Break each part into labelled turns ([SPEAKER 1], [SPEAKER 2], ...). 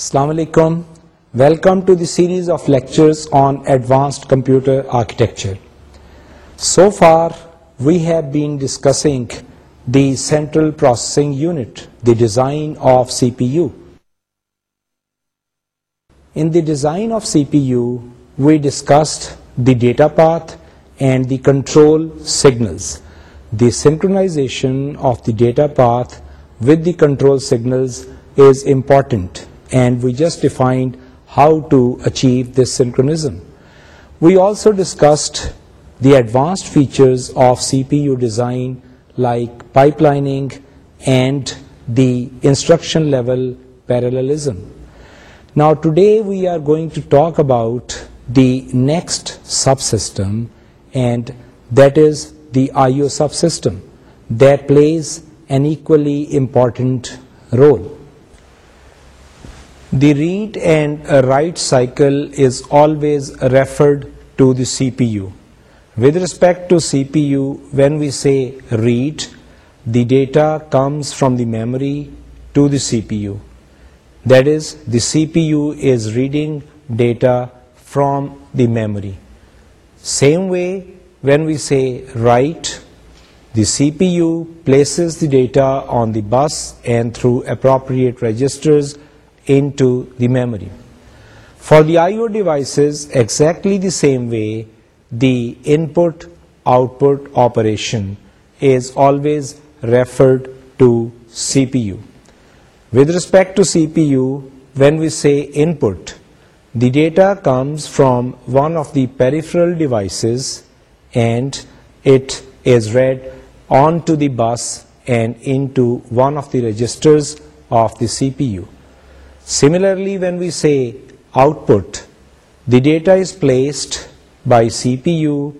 [SPEAKER 1] Assalamu alaikum. Welcome to the series of lectures on advanced computer architecture. So far, we have been discussing the central processing unit, the design of CPU. In the design of CPU, we discussed the data path and the control signals. The synchronization of the data path with the control signals is important. And we just defined how to achieve this synchronism. We also discussed the advanced features of CPU design, like pipelining and the instruction level parallelism. Now today we are going to talk about the next subsystem, and that is the I/O subsystem that plays an equally important role. The read and uh, write cycle is always referred to the CPU. With respect to CPU, when we say read, the data comes from the memory to the CPU. That is, the CPU is reading data from the memory. Same way, when we say write, the CPU places the data on the bus and through appropriate registers into the memory. For the I/O devices, exactly the same way, the input-output operation is always referred to CPU. With respect to CPU, when we say input, the data comes from one of the peripheral devices and it is read onto the bus and into one of the registers of the CPU. Similarly, when we say output, the data is placed by CPU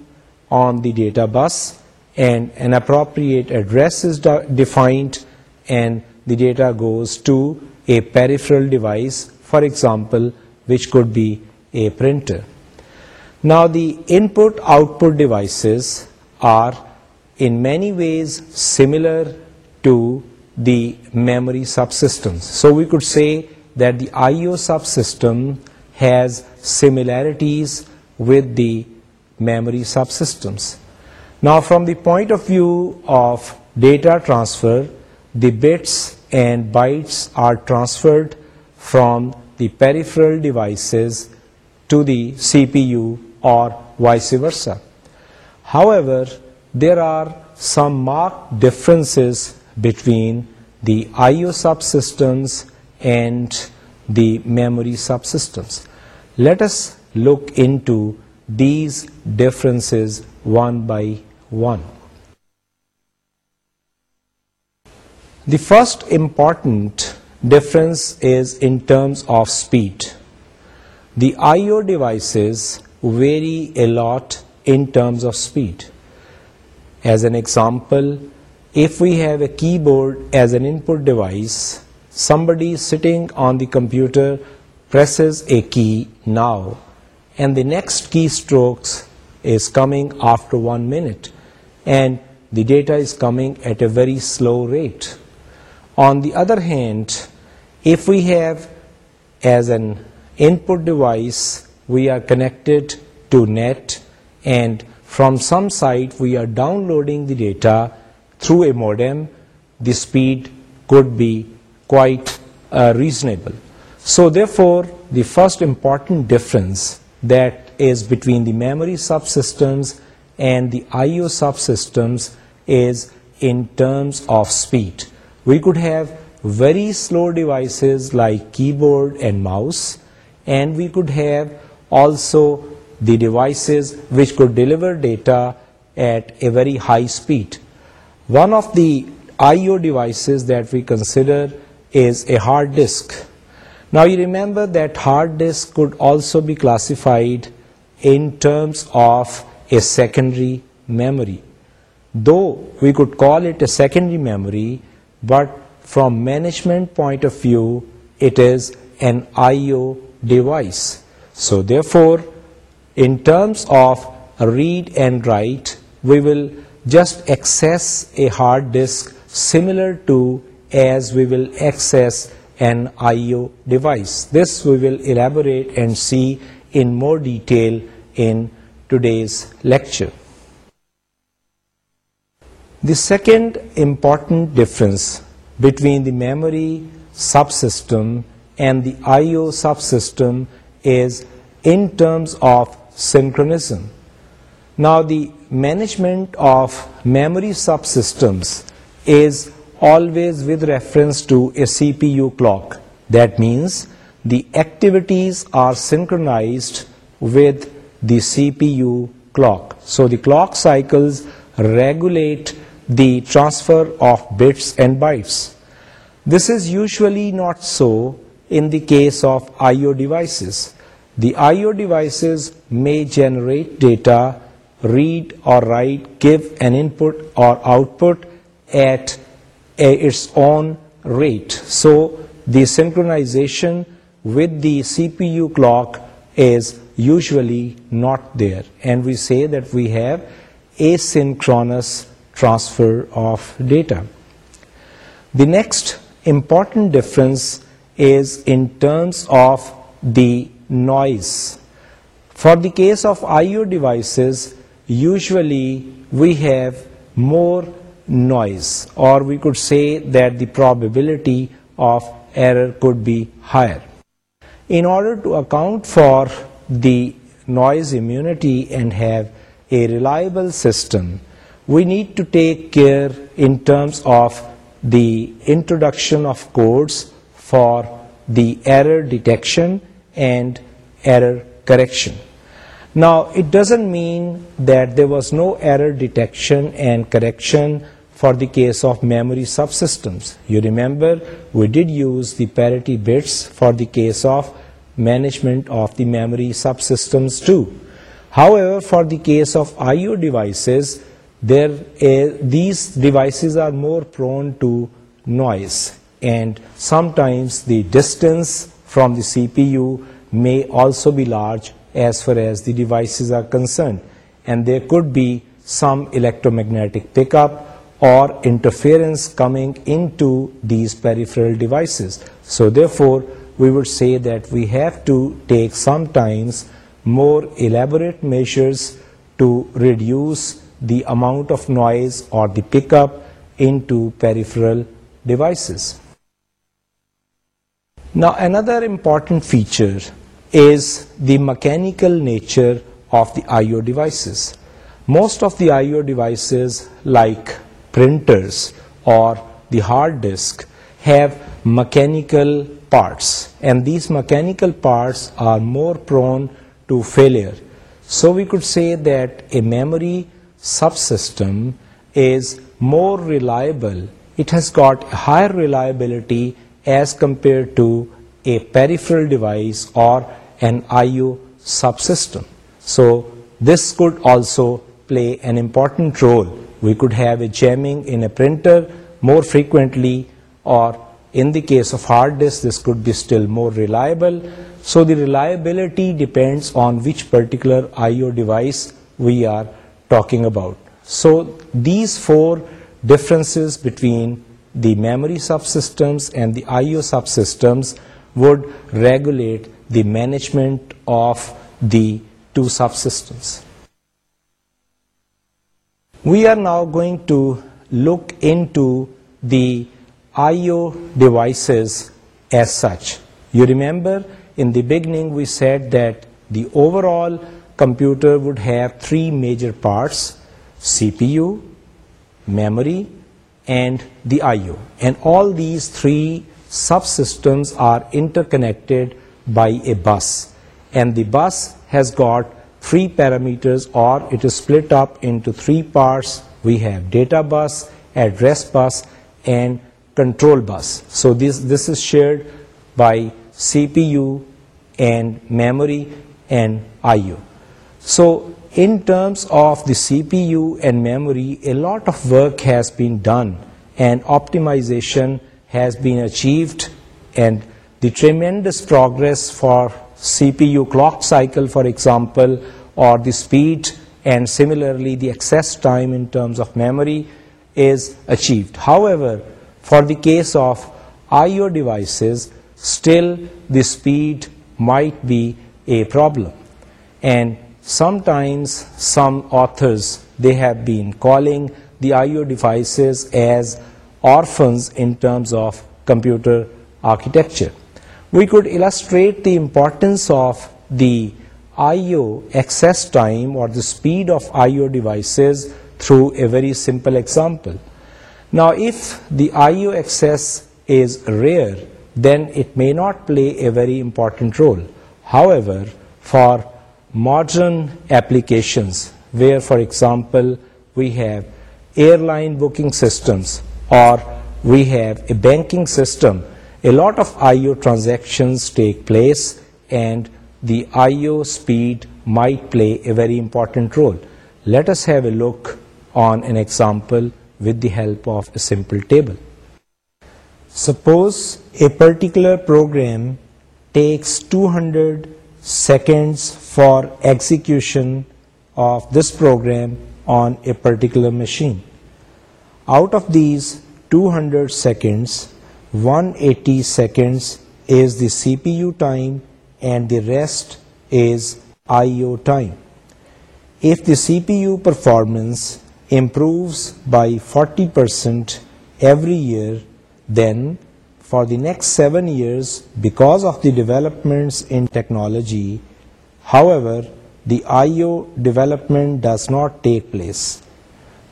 [SPEAKER 1] on the data bus and an appropriate address is defined and the data goes to a peripheral device, for example, which could be a printer. Now the input-output devices are in many ways similar to the memory subsystems. So we could say that the IO subsystem has similarities with the memory subsystems. Now, from the point of view of data transfer, the bits and bytes are transferred from the peripheral devices to the CPU or vice versa. However, there are some marked differences between the IO subsystems and the memory subsystems. Let us look into these differences one by one. The first important difference is in terms of speed. The I/O devices vary a lot in terms of speed. As an example, if we have a keyboard as an input device, Somebody sitting on the computer presses a key now, and the next keystroke is coming after 1 minute, and the data is coming at a very slow rate. On the other hand, if we have as an input device, we are connected to net, and from some site we are downloading the data through a modem, the speed could be quite uh, reasonable. So therefore, the first important difference that is between the memory subsystems and the I/O subsystems is in terms of speed. We could have very slow devices like keyboard and mouse, and we could have also the devices which could deliver data at a very high speed. One of the I/O devices that we consider is a hard disk. Now you remember that hard disk could also be classified in terms of a secondary memory. Though we could call it a secondary memory, but from management point of view, it is an I/O device. So therefore, in terms of read and write, we will just access a hard disk similar to as we will access an I/O device. This we will elaborate and see in more detail in today's lecture. The second important difference between the memory subsystem and the I/O subsystem is in terms of synchronism. Now, the management of memory subsystems is always with reference to a CPU clock. That means the activities are synchronized with the CPU clock. So the clock cycles regulate the transfer of bits and bytes. This is usually not so in the case of I/O devices. The I/O devices may generate data, read or write, give an input or output at its own rate. So the synchronization with the CPU clock is usually not there, and we say that we have asynchronous transfer of data. The next important difference is in terms of the noise. For the case of IO devices, usually we have more noise, or we could say that the probability of error could be higher. In order to account for the noise immunity and have a reliable system, we need to take care in terms of the introduction of codes for the error detection and error correction. Now, it doesn't mean that there was no error detection and correction for the case of memory subsystems, you remember we did use the parity bits for the case of management of the memory subsystems too. However, for the case of IO devices, eh, these devices are more prone to noise, and sometimes the distance from the CPU may also be large as far as the devices are concerned, and there could be some electromagnetic pickup or interference coming into these peripheral devices. So therefore, we would say that we have to take sometimes more elaborate measures to reduce the amount of noise or the pickup into peripheral devices. Now, another important feature is the mechanical nature of the IO devices. Most of the IO devices, like printers or the hard disk have mechanical parts, and these mechanical parts are more prone to failure. So we could say that a memory subsystem is more reliable. It has got higher reliability as compared to a peripheral device or an IO subsystem. So this could also play an important role we could have a jamming in a printer more frequently, or in the case of hard disk, this could be still more reliable. So the reliability depends on which particular I/O device we are talking about. So these four differences between the memory subsystems and the I/O subsystems would regulate the management of the two subsystems. We are now going to look into the I/O devices as such. You remember in the beginning we said that the overall computer would have three major parts: CPU, memory, and the I/O. And all these three subsystems are interconnected by a bus. And the bus has got three parameters, or it is split up into three parts. We have data bus, address bus, and control bus. So this is shared by CPU and memory and IO. So in terms of the CPU and memory, a lot of work has been done and optimization has been achieved, and the tremendous progress for CPU clock cycle, for example, or the speed, and similarly the access time in terms of memory is achieved. However, for the case of IO devices, still the speed might be a problem. And sometimes some authors, they have been calling the IO devices as orphans in terms of computer architecture. We could illustrate the importance of the I.O. access time or the speed of I.O. devices through a very simple example. Now, if the I.O. access is rare, then it may not play a very important role. However, for modern applications where, for example, we have airline booking systems or we have a banking system a lot of IO transactions take place, and the IO speed might play a very important role. Let us have a look on an example with the help of a simple table. Suppose a particular program takes 200 seconds for execution of this program on a particular machine. Out of these 200 seconds, 180 seconds is the CPU time and the rest is I/O time. If the CPU performance improves by 40% every year, then for the next 7 years, because of the developments in technology, however, the I/O development does not take place.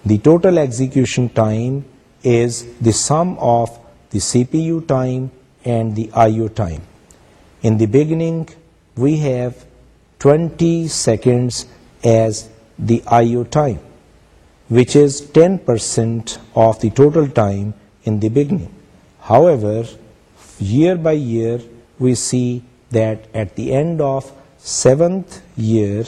[SPEAKER 1] The total execution time is the sum of the CPU time and the IO time. In the beginning, we have 20 seconds as the IO time, which is 10% of the total time in the beginning. However, year by year, we see that at the end of 7th year,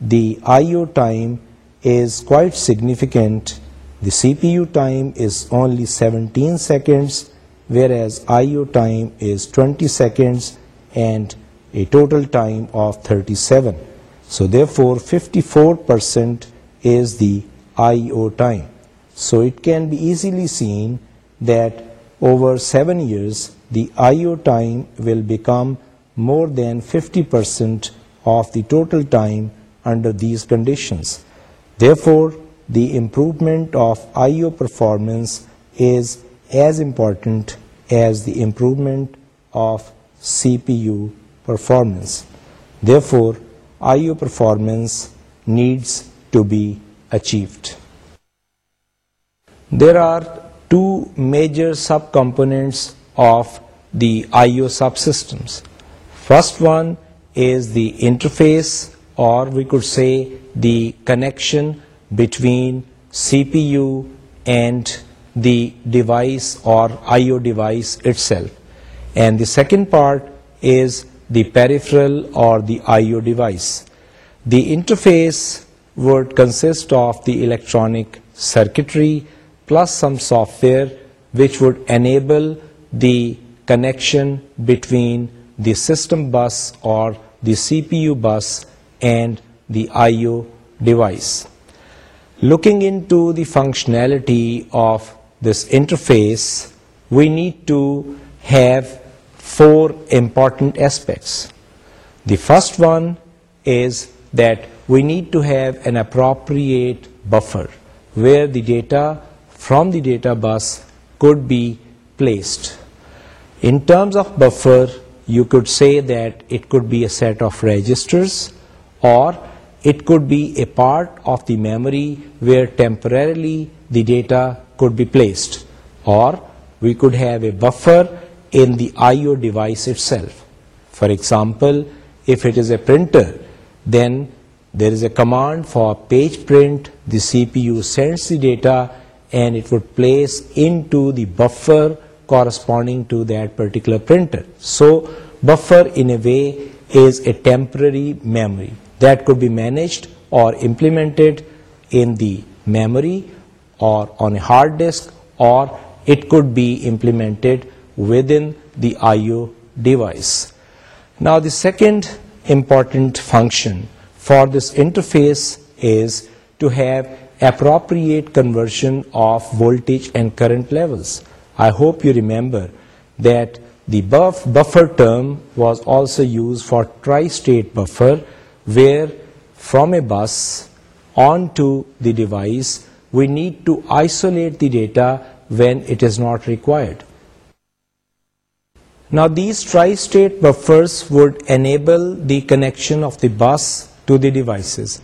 [SPEAKER 1] the IO time is quite significant. The CPU time is only 17 seconds whereas IO time is 20 seconds and a total time of 37. So therefore 54% is the IO time. So it can be easily seen that over 7 years the IO time will become more than 50% of the total time under these conditions. Therefore, the improvement of IO performance is as important as the improvement of CPU performance. Therefore, IO performance needs to be achieved. There are two major subcomponents of the IO subsystems. First one is the interface, or we could say the connection between CPU and the device or IO device itself. And the second part is the peripheral or the IO device. The interface would consist of the electronic circuitry plus some software which would enable the connection between the system bus or the CPU bus and the IO device. Looking into the functionality of this interface, we need to have four important aspects. The first one is that we need to have an appropriate buffer where the data from the data bus could be placed. In terms of buffer, you could say that it could be a set of registers, or it could be a part of the memory where temporarily the data could be placed, or we could have a buffer in the I/O device itself. For example, if it is a printer, then there is a command for page print. The CPU sends the data and it would place into the buffer corresponding to that particular printer. So buffer in a way is a temporary memory that could be managed or implemented in the memory or on a hard disk, or it could be implemented within the I/O device. Now the second important function for this interface is to have appropriate conversion of voltage and current levels. I hope you remember that the buffer term was also used for tri-state buffer, where from a bus onto the device we need to isolate the data when it is not required. Now, these tri-state buffers would enable the connection of the bus to the devices.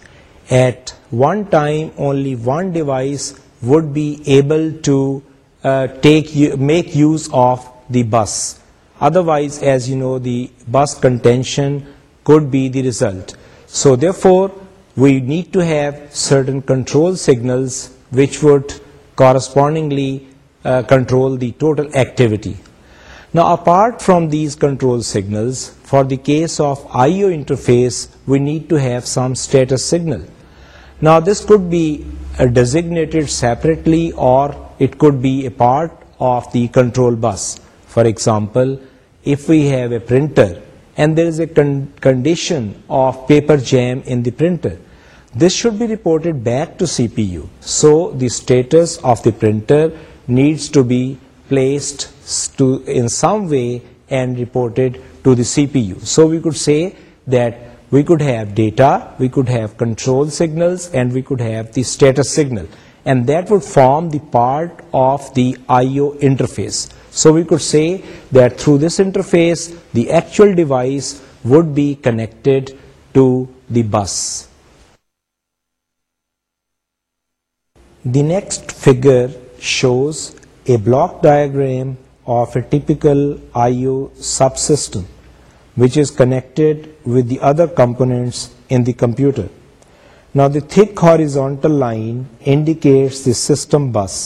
[SPEAKER 1] At one time, only one device would be able to uh, make use of the bus. Otherwise, as you know, the bus contention could be the result. So therefore, we need to have certain control signals which would correspondingly uh, control the total activity. Now, apart from these control signals, for the case of IO interface, we need to have some status signal. Now, this could be uh, designated separately, or it could be a part of the control bus. For example, if we have a printer and there is a condition of paper jam in the printer. This should be reported back to CPU. So the status of the printer needs to be placed in some way and reported to the CPU. So we could say that we could have data, we could have control signals, and we could have the status signal. And that would form the part of the I/O interface. So we could say that through this interface, the actual device would be connected to the bus. The next figure shows a block diagram of a typical I/O subsystem, which is connected with the other components in the computer. Now the thick horizontal line indicates the system bus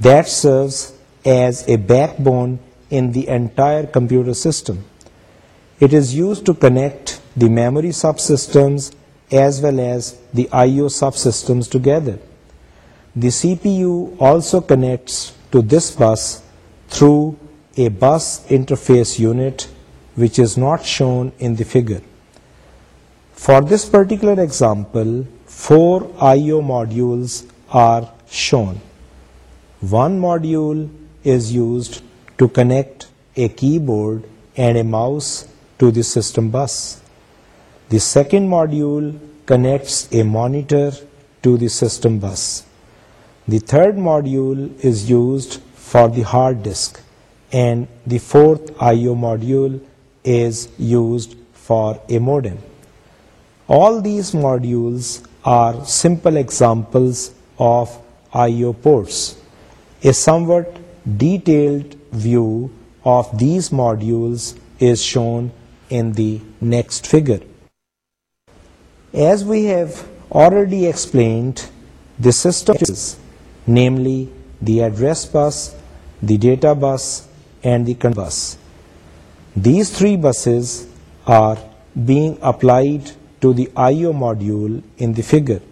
[SPEAKER 1] that serves as a backbone in the entire computer system. It is used to connect the memory subsystems as well as the I/O subsystems together. The CPU also connects to this bus through a bus interface unit, which is not shown in the figure. For this particular example, 4 I/O modules are shown. One module is used to connect a keyboard and a mouse to the system bus. The second module connects a monitor to the system bus. The third module is used for the hard disk, and the fourth I/O module is used for a modem. All these modules are simple examples of I/O ports. A somewhat Detailed view of these modules is shown in the next figure. As we have already explained, the system is namely the address bus, the data bus, and the control bus. These three buses are being applied to the I/O module in the figure.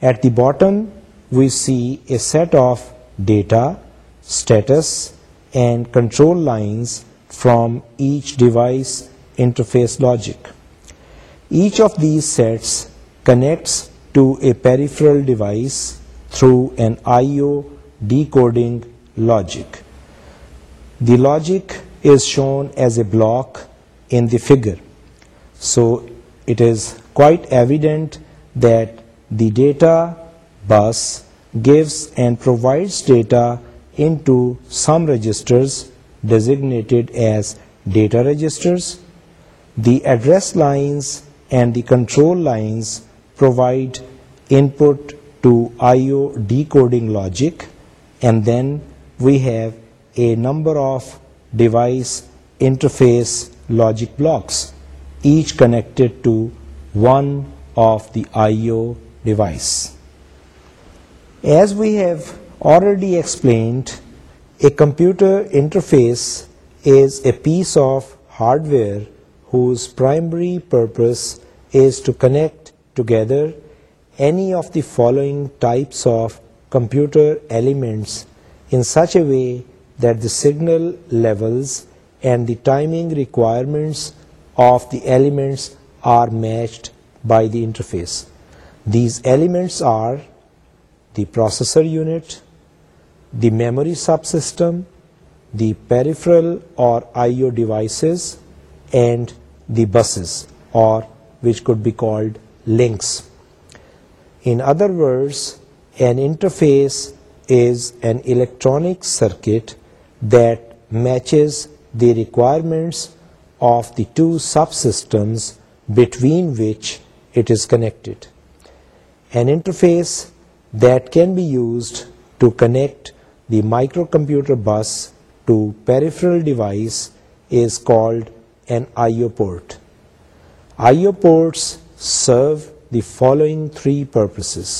[SPEAKER 1] At the bottom, we see a set of data status and control lines from each device interface logic. Each of these sets connects to a peripheral device through an I/O decoding logic. The logic is shown as a block in the figure. So it is quite evident that the data bus gives and provides data into some registers designated as data registers. The address lines and the control lines provide input to I/O decoding logic, and then we have a number of device interface logic blocks, each connected to one of the I/O device. As we have already explained, a computer interface is a piece of hardware whose primary purpose is to connect together any of the following types of computer elements in such a way that the signal levels and the timing requirements of the elements are matched by the interface. These elements are the processor unit, the memory subsystem, the peripheral or I/O devices, and the buses, or which could be called links. In other words, an interface is an electronic circuit that matches the requirements of the two subsystems between which it is connected. An interface that can be used to connect the microcomputer bus to peripheral device is called an I/O port. I/O ports serve the following three purposes.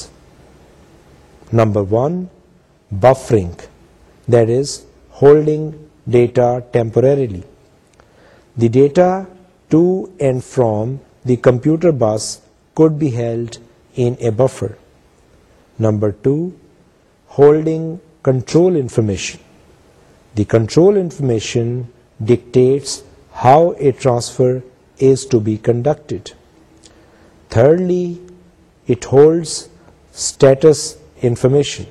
[SPEAKER 1] Number one, buffering, that is holding data temporarily. The data to and from the computer bus could be held in a buffer. Number two, holding Control information. The control information dictates how a transfer is to be conducted. Thirdly, it holds status information.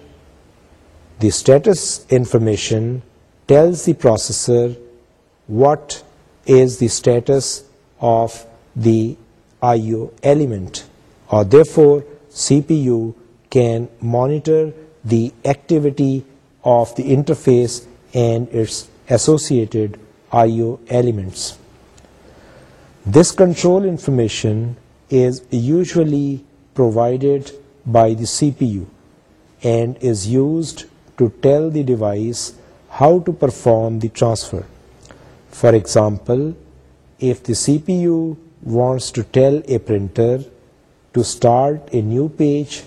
[SPEAKER 1] The status information tells the processor what is the status of the I/O element, or therefore CPU can monitor the activity of the interface and its associated I/O elements. This control information is usually provided by the CPU and is used to tell the device how to perform the transfer. For example, if the CPU wants to tell a printer to start a new page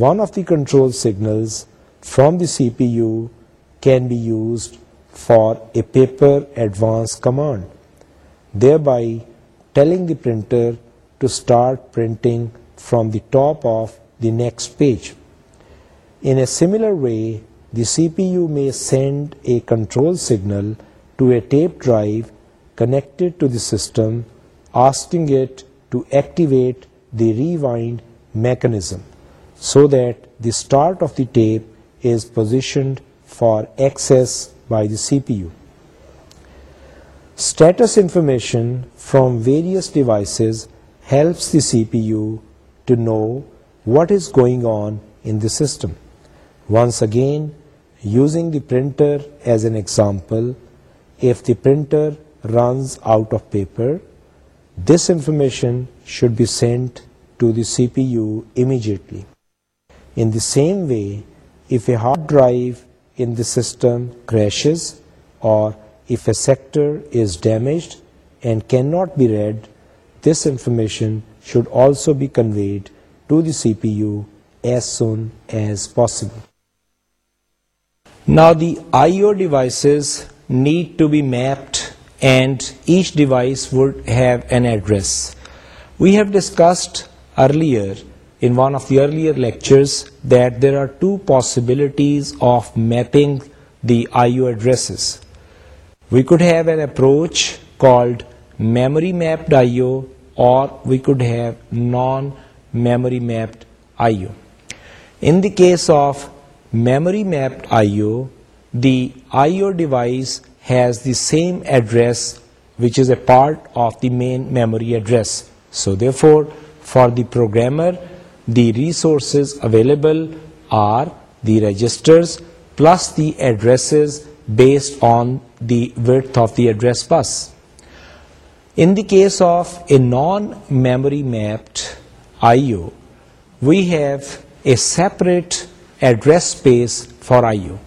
[SPEAKER 1] one of the control signals from the CPU can be used for a paper advance command, thereby telling the printer to start printing from the top of the next page. In a similar way, the CPU may send a control signal to a tape drive connected to the system, asking it to activate the rewind mechanism so that the start of the tape is positioned for access by the CPU. Status information from various devices helps the CPU to know what is going on in the system. Once again, using the printer as an example, if the printer runs out of paper, this information should be sent to the CPU immediately. In the same way, if a hard drive in the system crashes, or if a sector is damaged and cannot be read, this information should also be conveyed to the CPU as soon as possible. Now the I/O devices need to be mapped, and each device would have an address. We have discussed earlier in one of the earlier lectures that there are two possibilities of mapping the IO addresses. We could have an approach called memory mapped IO, or we could have non-memory mapped IO. In the case of memory mapped IO, the IO device has the same address which is a part of the main memory address. So therefore, for the programmer, the resources available are the registers plus the addresses based on the width of the address bus. In the case of a non-memory mapped IO, we have a separate address space for IO,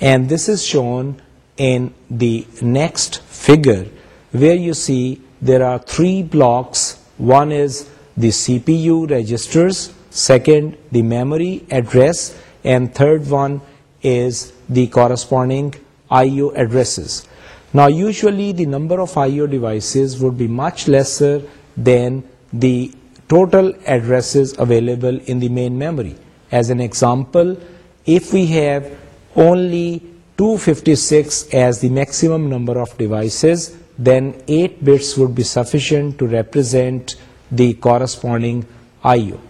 [SPEAKER 1] and this is shown in the next figure, where you see there are three blocks. One is the CPU registers, second, the memory address, and third one is the corresponding I/O addresses. Now, usually the number of I/O devices would be much lesser than the total addresses available in the main memory. As an example, if we have only 256 as the maximum number of devices, then 8 bits would be sufficient to represent the corresponding IO.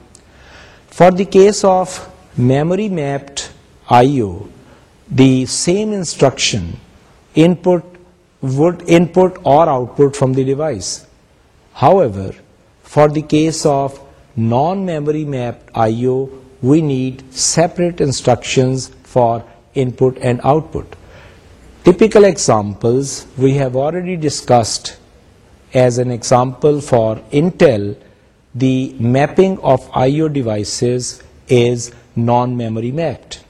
[SPEAKER 1] For the case of memory mapped IO, the same instruction would input or output from the device. However, for the case of non-memory mapped IO, we need separate instructions for input and output. Typical examples we have already discussed as an example, for Intel, the mapping of I/O devices is non-memory mapped.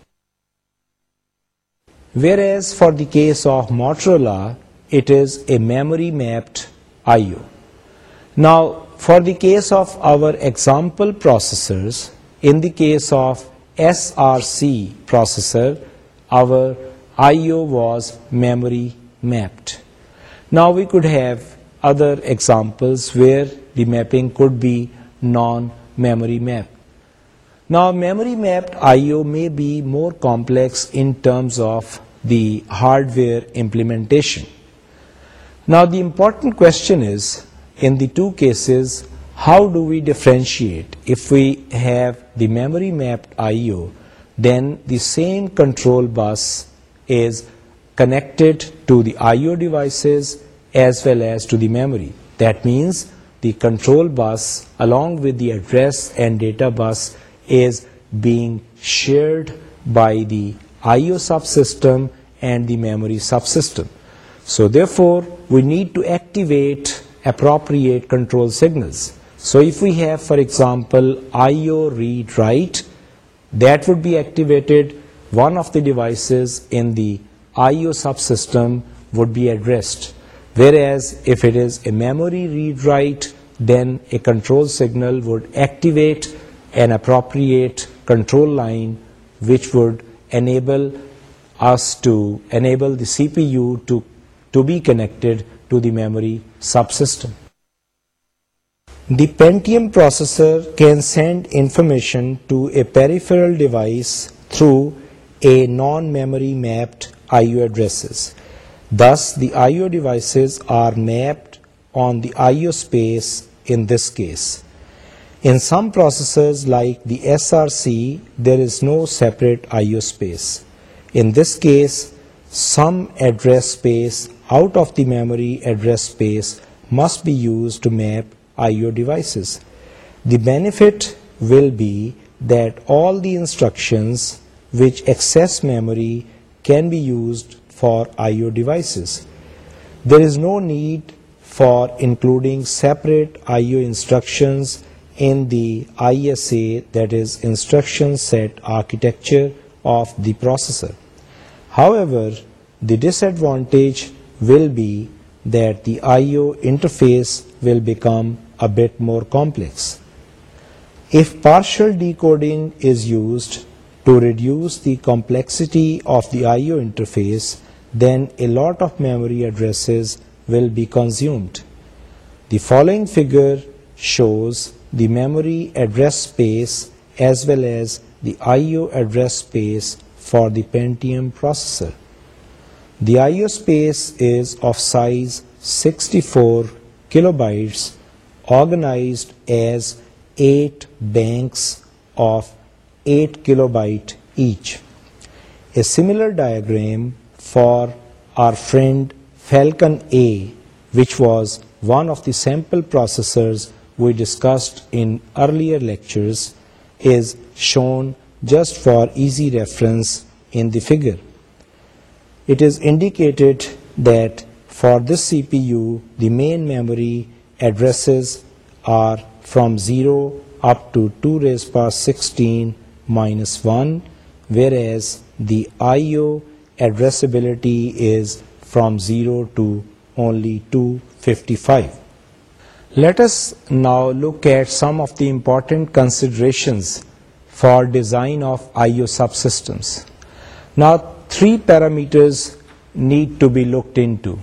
[SPEAKER 1] Whereas for the case of Motorola, it is a memory mapped I/O. Now, for the case of our example processors, in the case of SRC processor, our I/O was memory mapped. Now we could have other examples where the mapping could be non-memory map. Now, memory mapped I/O may be more complex in terms of the hardware implementation. Now, the important question is, in the two cases, how do we differentiate? If we have the memory mapped I/O, then the same control bus is connected to the I/O devices as well as to the memory. That means the control bus along with the address and data bus is being shared by the IO subsystem and the memory subsystem. So therefore, we need to activate appropriate control signals. So if we have, for example, IO read write, that would be activated. One of the devices in the IO subsystem would be addressed Whereas if it is a memory read-write, then a control signal would activate an appropriate control line which would enable us to enable the CPU to be connected to the memory subsystem. The Pentium processor can send information to a peripheral device through a non-memory mapped IO addresses. Thus, the I/O devices are mapped on the I/O space in this case. In some processors like the SRC, there is no separate I/O space. In this case, some address space out of the memory address space must be used to map I/O devices. The benefit will be that all the instructions which access memory can be used for I/O devices. There is no need for including separate I/O instructions in the ISA, that is instruction set architecture of the processor. However, the disadvantage will be that the I/O interface will become a bit more complex. If partial decoding is used to reduce the complexity of the I/O interface, then a lot of memory addresses will be consumed. The following figure shows the memory address space as well as the I/O address space for the Pentium processor. The I/O space is of size 64 kilobytes, organized as 8 banks of 8 kilobyte each. A similar diagram for our friend Falcon A, which was one of the sample processors we discussed in earlier lectures, is shown just for easy reference in the figure. It is indicated that for this CPU, the main memory addresses are from 0 up to 2^16 -1, whereas the I/O addressability is from 0 to only 255. Let us now look at some of the important considerations for design of I/O subsystems. Now, three parameters need to be looked into.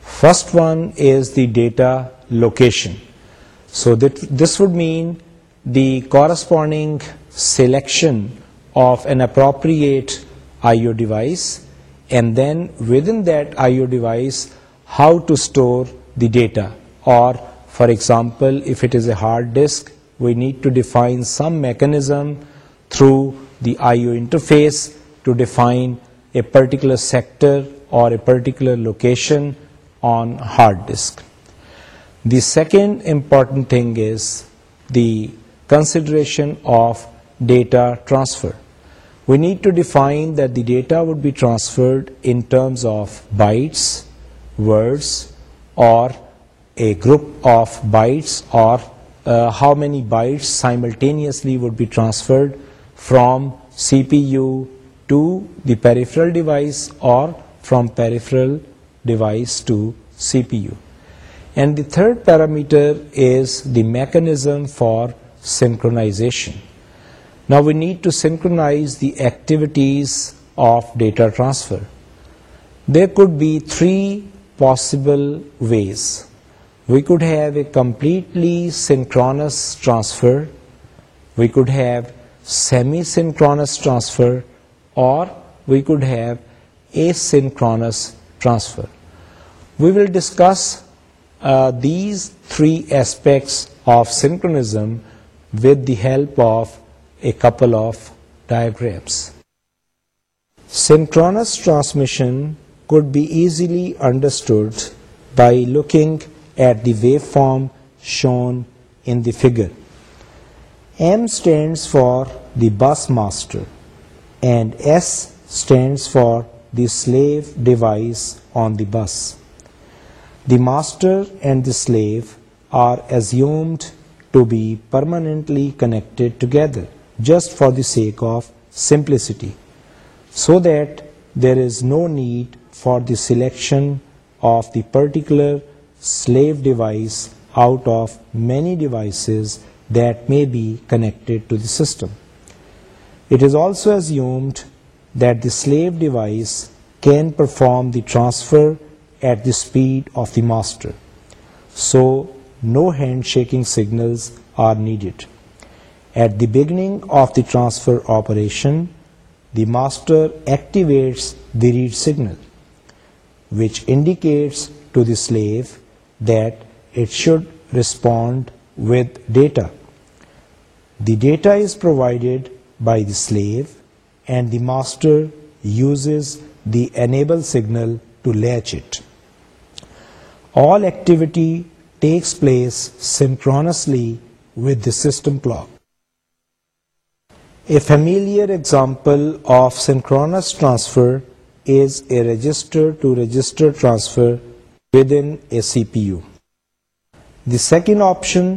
[SPEAKER 1] First one is the data location. So this would mean the corresponding selection of an appropriate IO device, and then within that IO device how to store the data, or for example if it is a hard disk, we need to define some mechanism through the IO interface to define a particular sector or a particular location on hard disk. The second important thing is the consideration of data transfer. We need to define that the data would be transferred in terms of bytes, words, or a group of bytes, or uh, how many bytes simultaneously would be transferred from CPU to the peripheral device or from peripheral device to CPU. And the third parameter is the mechanism for synchronization. Now we need to synchronize the activities of data transfer. There could be three possible ways. We could have a completely synchronous transfer, we could have semi-synchronous transfer, or we could have asynchronous transfer. We will discuss uh, these three aspects of synchronism with the help of a couple of diagrams. Synchronous transmission could be easily understood by looking at the waveform shown in the figure. M stands for the bus master and S stands for the slave device on the bus. The master and the slave are assumed to be permanently connected together just for the sake of simplicity, so that there is no need for the selection of the particular slave device out of many devices that may be connected to the system. It is also assumed that the slave device can perform the transfer at the speed of the master, so no handshaking signals are needed. At the beginning of the transfer operation, the master activates the read signal, which indicates to the slave that it should respond with data. The data is provided by the slave, and the master uses the enable signal to latch it. All activity takes place synchronously with the system clock. A familiar example of synchronous transfer is a register-to-register transfer within a CPU. The second option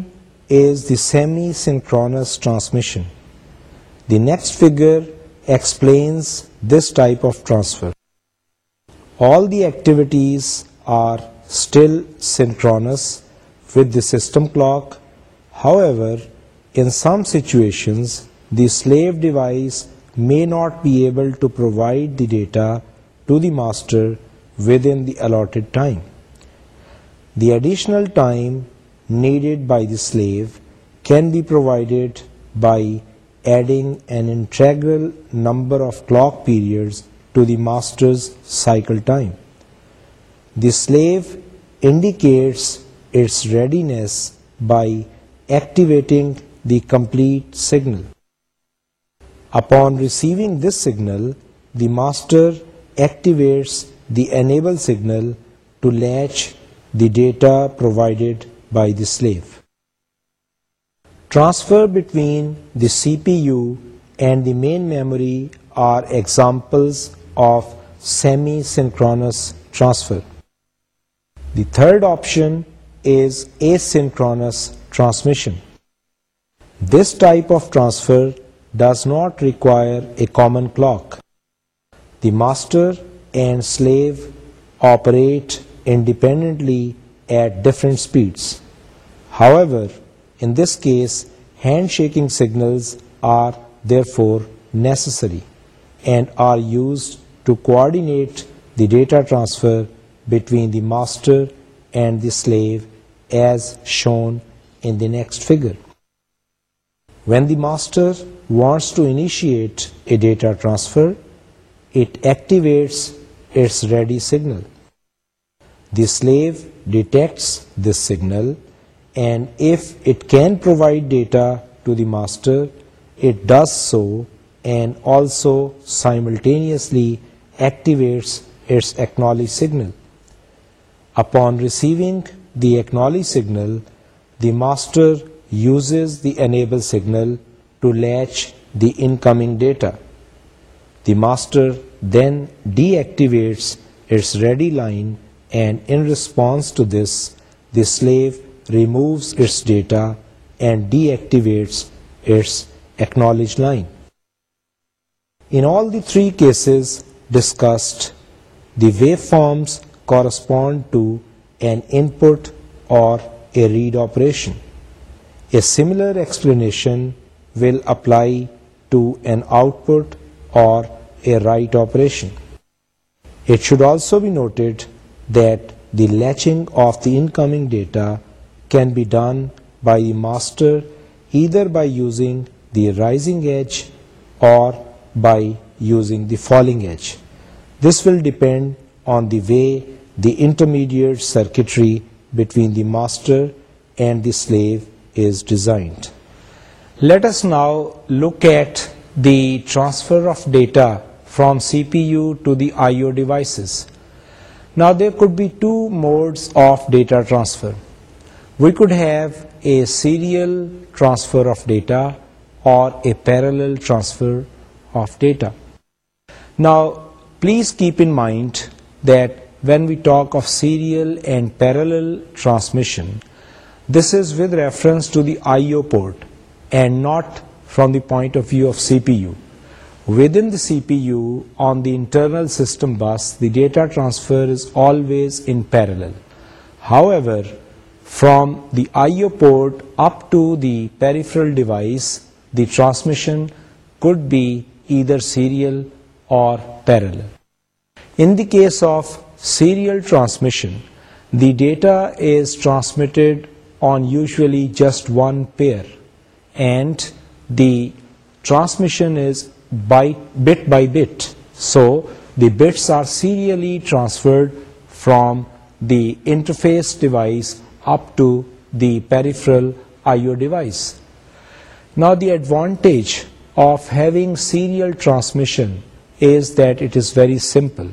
[SPEAKER 1] is the semi-synchronous transmission. The next figure explains this type of transfer. All the activities are still synchronous with the system clock. However, in some situations, the slave device may not be able to provide the data to the master within the allotted time. The additional time needed by the slave can be provided by adding an integral number of clock periods to the master's cycle time. The slave indicates its readiness by activating the complete signal. Upon receiving this signal, the master activates the enable signal to latch the data provided by the slave. Transfer between the CPU and the main memory are examples of semi-synchronous transfer. The third option is asynchronous transmission. This type of transfer does not require a common clock. The master and slave operate independently at different speeds. However, in this case, handshaking signals are therefore necessary and are used to coordinate the data transfer between the master and the slave as shown in the next figure. When the master wants to initiate a data transfer, it activates its ready signal. The slave detects this signal, and if it can provide data to the master, it does so and also simultaneously activates its acknowledge signal. Upon receiving the acknowledge signal, the master uses the enable signal to latch the incoming data. The master then deactivates its ready line, and in response to this, the slave removes its data and deactivates its acknowledge line. In all the three cases discussed, the waveforms correspond to an input or a read operation. A similar explanation will apply to an output or a write operation. It should also be noted that the latching of the incoming data can be done by the master either by using the rising edge or by using the falling edge. This will depend on the way the intermediate circuitry between the master and the slave is designed. Let us now look at the transfer of data from CPU to the I/O devices. Now there could be two modes of data transfer. We could have a serial transfer of data or a parallel transfer of data. Now please keep in mind that when we talk of serial and parallel transmission, this is with reference to the I/O port and not from the point of view of CPU. Within the CPU, on the internal system bus, the data transfer is always in parallel. However, from the I/O port up to the peripheral device, the transmission could be either serial or parallel. In the case of serial transmission, the data is transmitted on usually just one pair, and the transmission is bit by bit. So the bits are serially transferred from the interface device up to the peripheral I/O device. Now the advantage of having serial transmission is that it is very simple.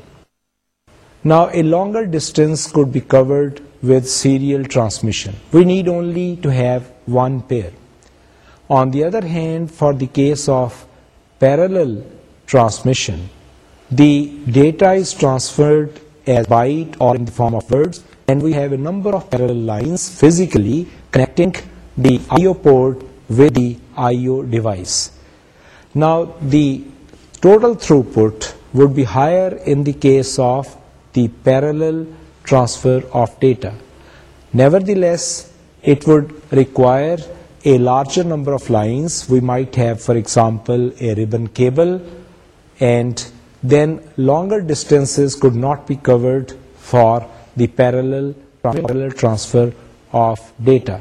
[SPEAKER 1] Now a longer distance could be covered with serial transmission we need only to have one pair on the other hand for this transmission the data form of we've a number line physically connecting device now the total throughput we higher in case of the parallel transfer of data. Nevertheless, it would require a larger number of lines. We might have, for example, a ribbon cable, and then longer distances could not be covered for the parallel transfer of data.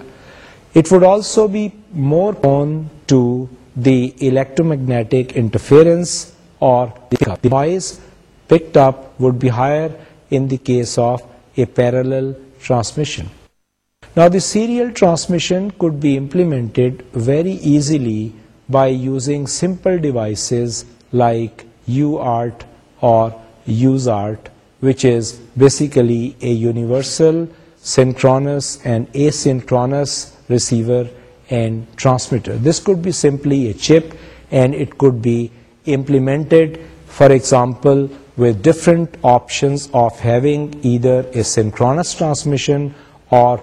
[SPEAKER 1] It would also be more prone to the electromagnetic interference, or the noise picked up would be higher in the case of a parallel transmission. Now the serial transmission could be implemented very easily by using simple devices like UART or USART, which is basically a universal synchronous and asynchronous receiver and transmitter. This could be simply a chip, and it could be implemented, for example, with different options of having either asynchronous transmission or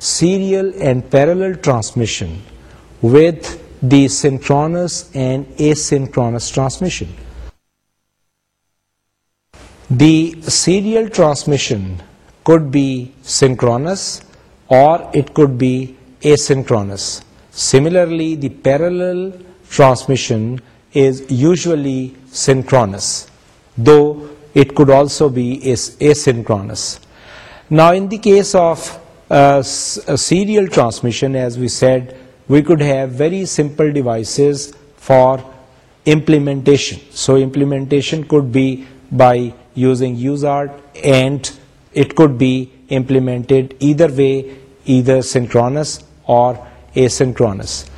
[SPEAKER 1] serial and pair transmission with the synchronous and asynchronous transmission The serial transmission could be synchronous or it could be asynchronous. Similarly, the parallel transmission is usually synchronous, though it could also be asynchronous. Now, in the case of uh, serial transmission, as we said, we could have very simple devices for implementation. So implementation could be by using UseArt, and it could be implemented either way, either synchronous or asynchronous.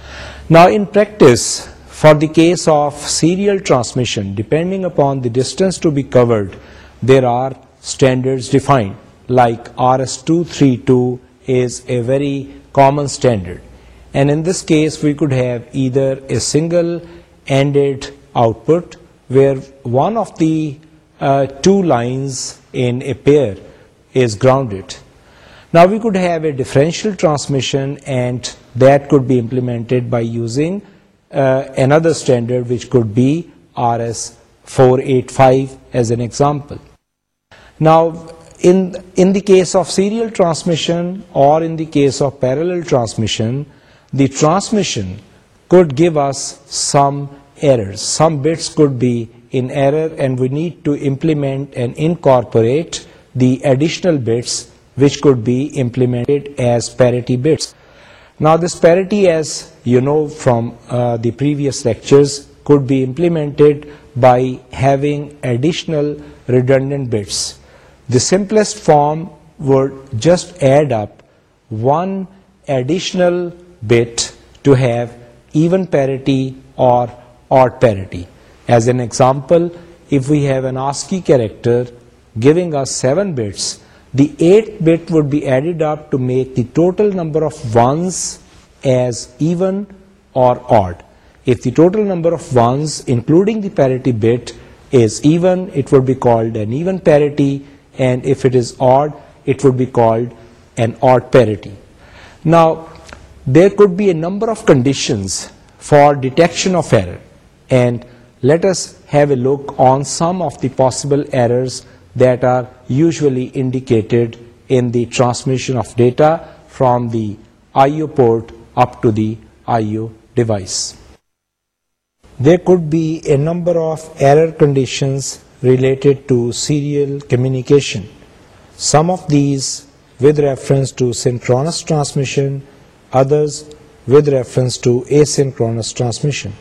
[SPEAKER 1] Now in practice, for the case of serial transmission, depending upon the distance to be covered, there are standards defined, like RS-232 is a very common standard. And in this case, we could have either a single-ended output where one of the uh, two lines in a pair is grounded. Now we could have a differential transmission, and that could be implemented by using uh, another standard, which could be RS-485 as an example. Now in the case of serial transmission or in the case of parallel transmission, the transmission could give us some errors. Some bits could be in error, and we need to implement and incorporate the additional bits which could be implemented as parity bits. Now this parity, as you know from uh, the previous lectures, could be implemented by having additional redundant bits. The simplest form would just add up one additional bit to have even parity or odd parity. As an example character eight bit be added once including the parity bit is even it be called parity and if it would be called odd parity now there could be a number of conditions for detection error and Let us have a look on some of the possible errors that are usually indicated in the transmission of data from the I/O port up to the I/O device. There could be a number of error conditions related to serial communication. Some of these with reference to synchronous transmission, others with reference to asynchronous transmission.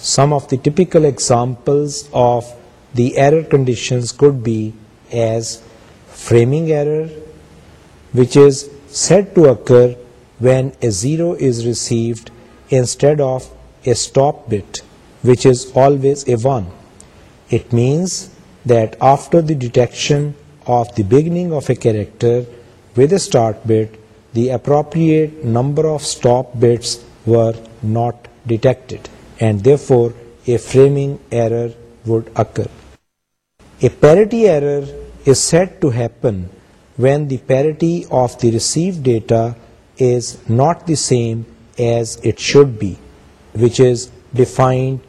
[SPEAKER 1] Some of the typical examples of the error conditions could be as framing error, which is said to occur when a 0 is received instead of a stop bit, which is always a 1. It means that after the detection of the beginning of a character with a start bit, the appropriate number of stop bits were not detected and therefore a framing error would occur. A parity error is said to happen when the parity of the received data is not the same as it should be, which is defined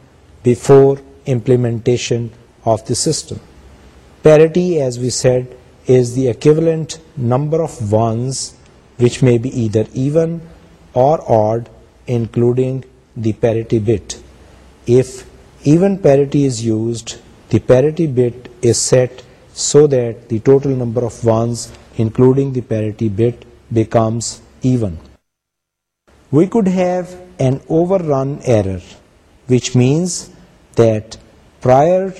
[SPEAKER 1] before implementation of the system. Parity, as we said, is the equivalent number of ones which may be either even or odd, including the parity bit. If even parity is used, the parity bit is set so that the total number of 1s including the parity bit becomes even. We could have an overrun error, which means that prior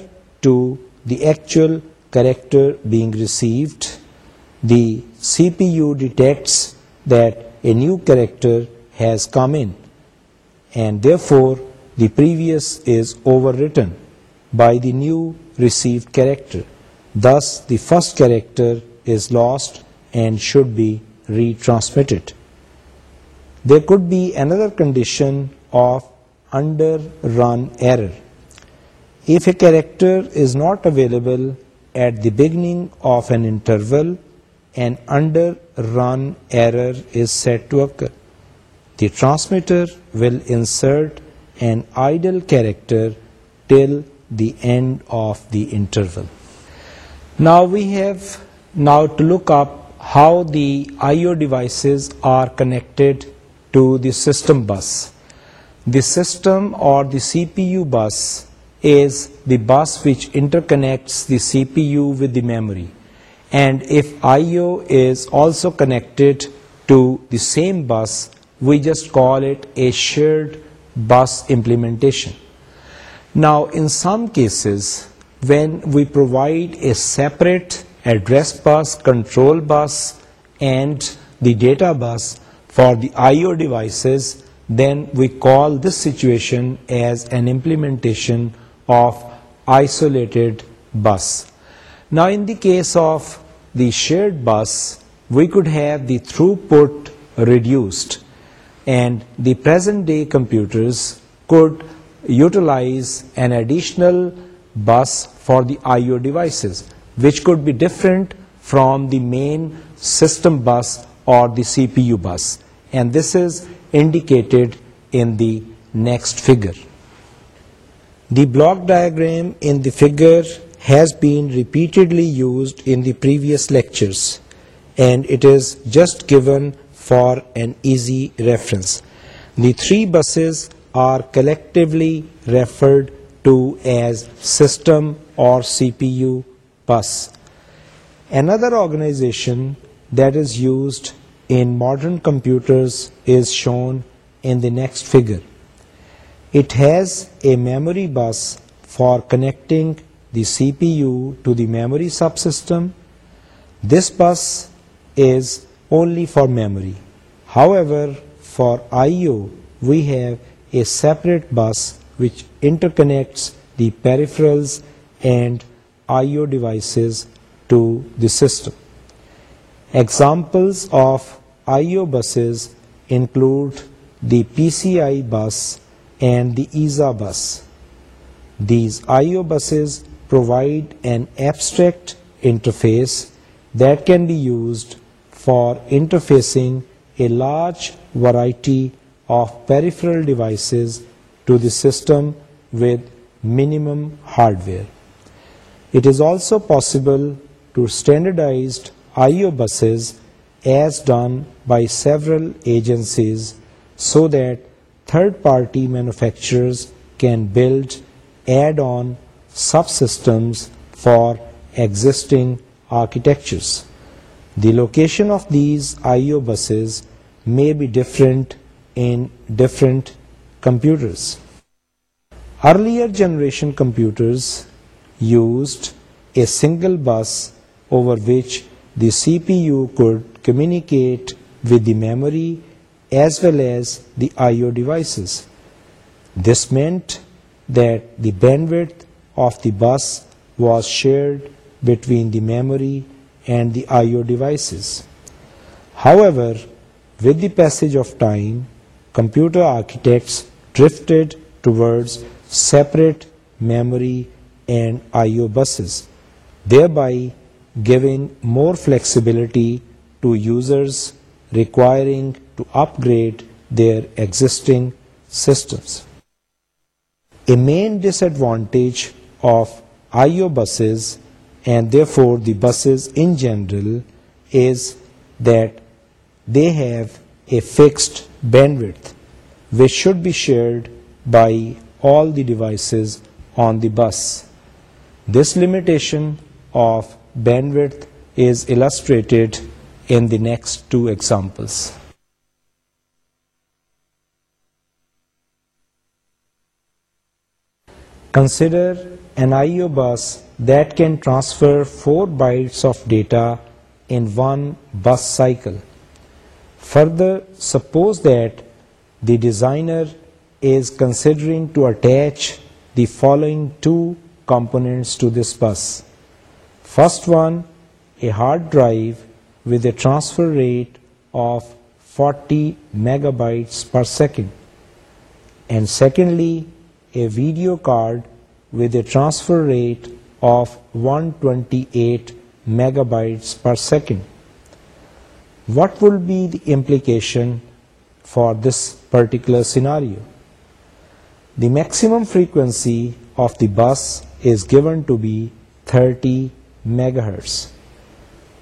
[SPEAKER 1] to the actual character being received, the CPU detects that a new character has come in, and therefore the previous is overwritten by the new received character. Thus, the first character is lost and should be retransmitted. There could be another condition of underrun error. If a character is not available at the beginning of an interval, an underrun error is said to occur. The transmitter will insert an ideal character till the end of the interval. Now we have now to look up how the I/O devices are connected to the system bus. The system or the CPU bus is the bus which interconnects the CPU with the memory, and if I/O is also connected to the same bus, we just call it a shared bus implementation. Now, in some cases, when we provide a separate address bus, control bus, and the data bus for the I/O devices, then we call this situation as an implementation of isolated bus. Now, in the case of the shared bus, we could have the throughput reduced and the present day computers could utilize an additional bus for the I/O devices, which could be different from the main system bus or the CPU bus. And this is indicated in the next figure. The block diagram in the figure has been repeatedly used in the previous lectures, and it is just given for an easy reference. The three buses are collectively referred to as system or CPU bus. Another organization that is used in modern computers is shown in the next figure. It has a memory bus for connecting the CPU to the memory subsystem. This bus is only for memory. However, for I/O we have a separate bus which interconnects the peripherals and I/O devices to the system. Examples of I/O buses include the PCI bus and the ESA bus. These I/O buses provide an abstract interface that can be used for interfacing a large variety of peripheral devices to the system with minimum hardware. It is also possible to standardize I/O buses as done by several agencies so that third-party manufacturers can build add-on subsystems for existing architectures. The location of these I/O buses may be different in different computers. Earlier generation computers used a single bus over which the CPU could communicate with the memory as well as the I/O devices. This meant that the bandwidth of the bus was shared between the memory and the IO devices. However, with the passage of time, computer architects drifted towards separate memory and IO buses, thereby giving more flexibility to users requiring to upgrade their existing systems. A main disadvantage of IO buses and therefore the buses in general is that they have a fixed bandwidth which should be shared by all the devices on the bus. This limitation of bandwidth is illustrated in the next two examples. Consider an IO bus that can transfer 4 bytes of data in one bus cycle. Further, suppose that the designer is considering to attach the following two components to this bus. First one, a hard drive with a transfer rate of 40 megabytes per second. And secondly, a video card with a transfer rate of 128 megabytes per second. What will be the implication for this particular scenario? The maximum frequency of the bus is given to be 30 megahertz.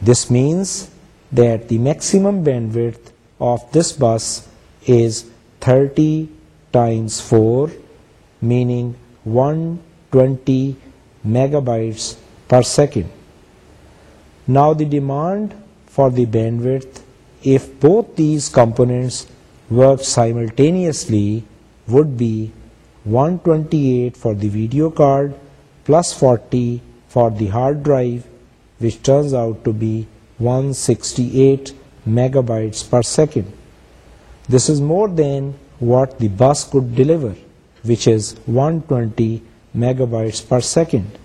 [SPEAKER 1] This means that the maximum bandwidth of this bus is 30 times 4, meaning 120 megabytes per second. Now the demand for the bandwidth, if both these components work simultaneously, would be 128 for the video card plus 40 for the hard drive, which turns out to be 168 megabytes per second. This is more than what the bus could deliver, which is 120 megabytes per second.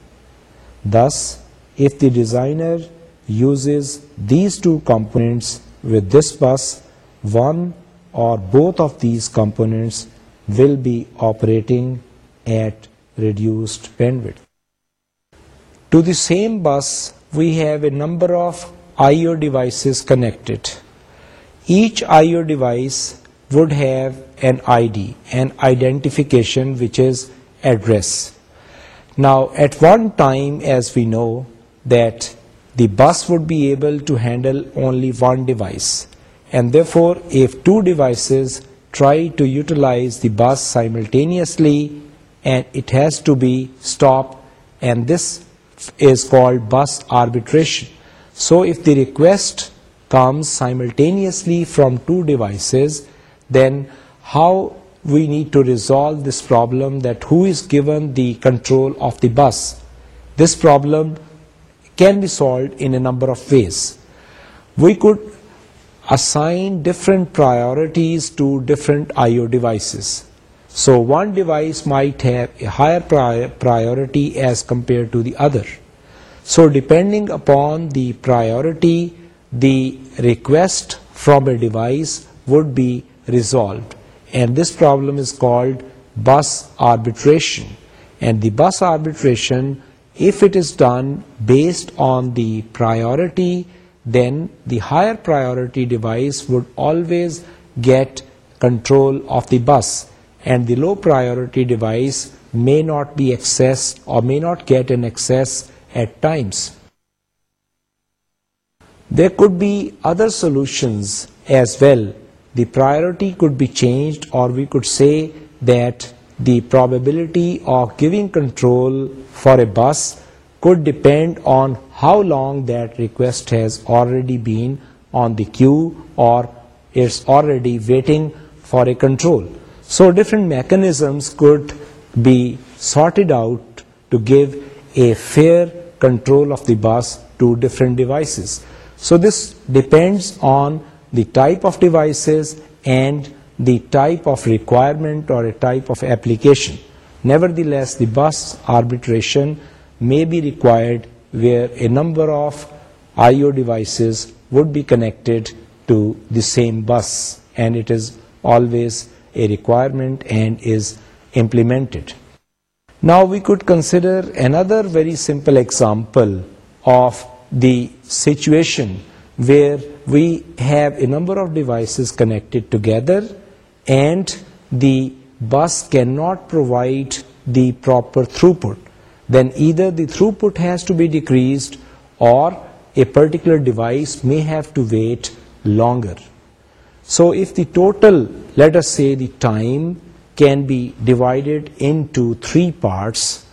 [SPEAKER 1] Thus, if the designer uses these two components with this bus, one or both of these components will be operating at reduced bandwidth. To the same bus, we have a number of I/O devices connected. Each I/O device would have an ID, an identification, which is address. Now, at one time, as we know, that the bus would be able to handle only one device, and therefore if two devices try to utilize the bus simultaneously, and it has to be stopped, and this is called bus arbitration. So if the request comes simultaneously from two devices, then how we need to resolve this problem that who is given the control of the bus. This problem can be solved in a number of ways. We could assign different priorities to different I/O devices. So one device might have a higher priority as compared to the other. So depending upon the priority, the request from a device would be resolved. And this problem is called bus arbitration. And the bus arbitration, if it is done based on the priority, then the higher priority device would always get control of the bus, and the low priority device may not be accessed or may not get an access at times. There could be other solutions as well the priority could be changed, or we could say that the probability of giving control for a bus could depend on how long that request has already been on the queue or it's already waiting for a control. So different mechanisms could be sorted out to give a fair control of the bus to different devices. So this depends on the type of devices and the type of requirement or a type of application. Nevertheless, the bus arbitration may be required where a number of I/O devices would be connected to the same bus, and it is always a requirement and is implemented. Now we could consider another very simple example of the situation where we have a number of devices connected together and the bus cannot provide the proper throughput, then either the throughput has to be decreased or a particular device may have to wait longer. So if the total, let us say the time, can be divided into three parts,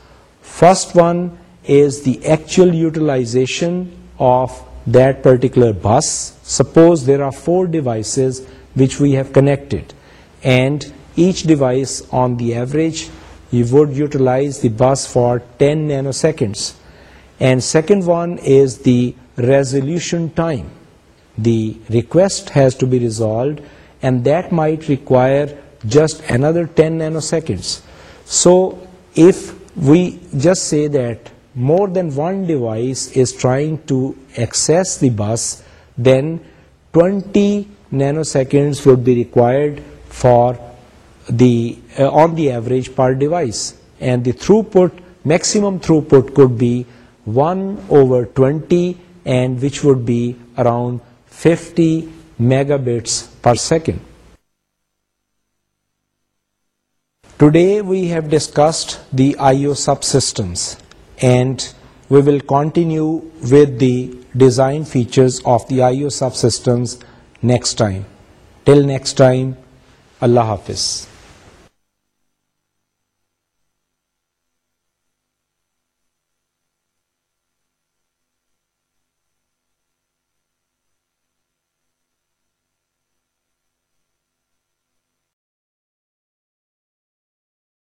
[SPEAKER 1] first one is the actual utilization of that particular bus. Suppose there are 4 devices which we have connected, and each device on the average you would utilize the bus for 10 nanoseconds. And second one is the resolution time. The request has to be resolved, and that might require just another 10 nanoseconds. So if we just say that more than one device is trying to access the bus, then 20 nanoseconds would be required for the uh, on the average per device, and the throughput, maximum throughput, could be 1/20, and which would be around 50 megabits per second. Today we have discussed the I/O subsystems. And we will continue with the design features of the I O subsystems next time till next time Allah Hafiz